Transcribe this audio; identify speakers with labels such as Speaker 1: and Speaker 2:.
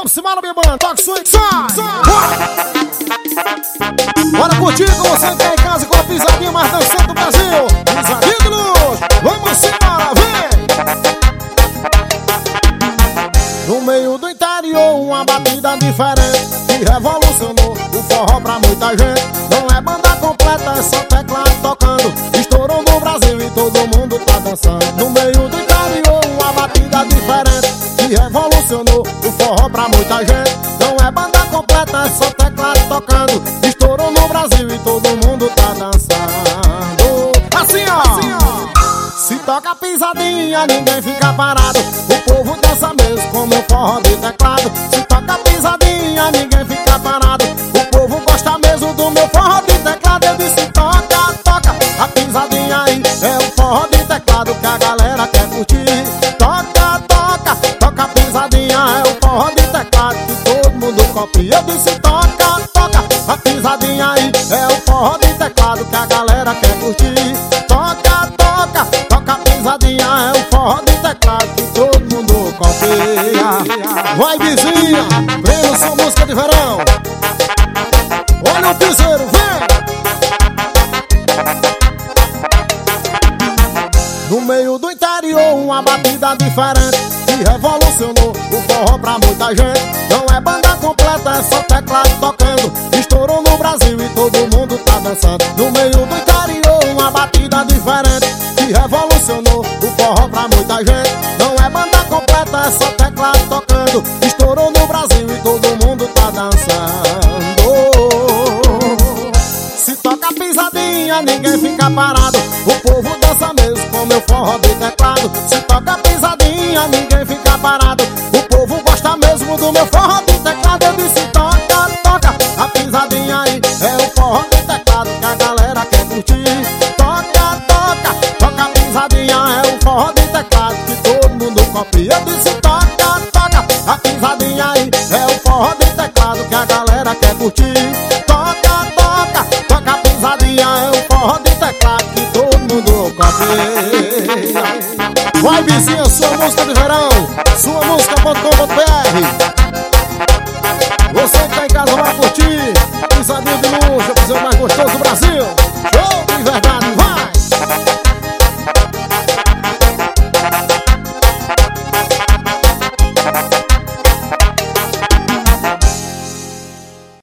Speaker 1: Vamos embora, minha banda. Toque swing, sai, sai. Bora curtir com você que tá em casa com a pisadinha mais dançante do Brasil. Ídolos, vamos embora, vem. No meio do interior, uma batida diferente que revolucionou o forró pra muita gente. Não é banda completa, é só teclado tocando. Estourou no Brasil e todo mundo tá dançando. No meio do interior, uma batida diferente que revolucionou o forró pra muita gente. Não é banda completa, é só teclado tocando. Estourou no Brasil e todo mundo tá dançando. Assim ó, assim, ó. Se toca pisadinha, ninguém fica parado. O povo dança mesmo como um forró de teclado. Se toca pisadinha, ninguém fica parado. O povo gosta mesmo do meu forró de teclado. Eu disse toca, toca. A pisadinha aí é o forró de teclado que a galera quer curtir. Toca, toca, toca a pisadinha Eu disse toca, toca. A pisadinha aí é o forró de teclado que a galera quer curtir. Toca, toca, toca a pisadinha é o forró de teclado que todo mundo copia. Vai vizinha, vem sua música de verão. Olha o piseiro, No meio do interior, uma batida diferente que revolucionou o forró pra muita gente. Não é banda completa, é só teclado tocando. Estourou no Brasil e todo mundo tá dançando. No meio do interior, uma batida diferente que revolucionou o forró pra muita gente. Não é banda completa, é só teclado tocando. Estourou no Brasil e todo mundo tá dançando. Se toca ninguém fica parado. O povo dança mesmo com meu forró de teclado. Se toca pisadinha, ninguém fica parado. O povo gosta mesmo do meu forró de teclado. Eu disse toca, toca. A pisadinha aí é o forró de teclado que a galera quer curtir. Toca, toca. Toca a pisadinha é o forró de teclado que todo mundo copia. Eu disse toca, toca. A pisadinha aí é o forró de teclado que a galera quer curtir. Vizinha, sua música de verão, sua música.com.br. Você que tá em casa vai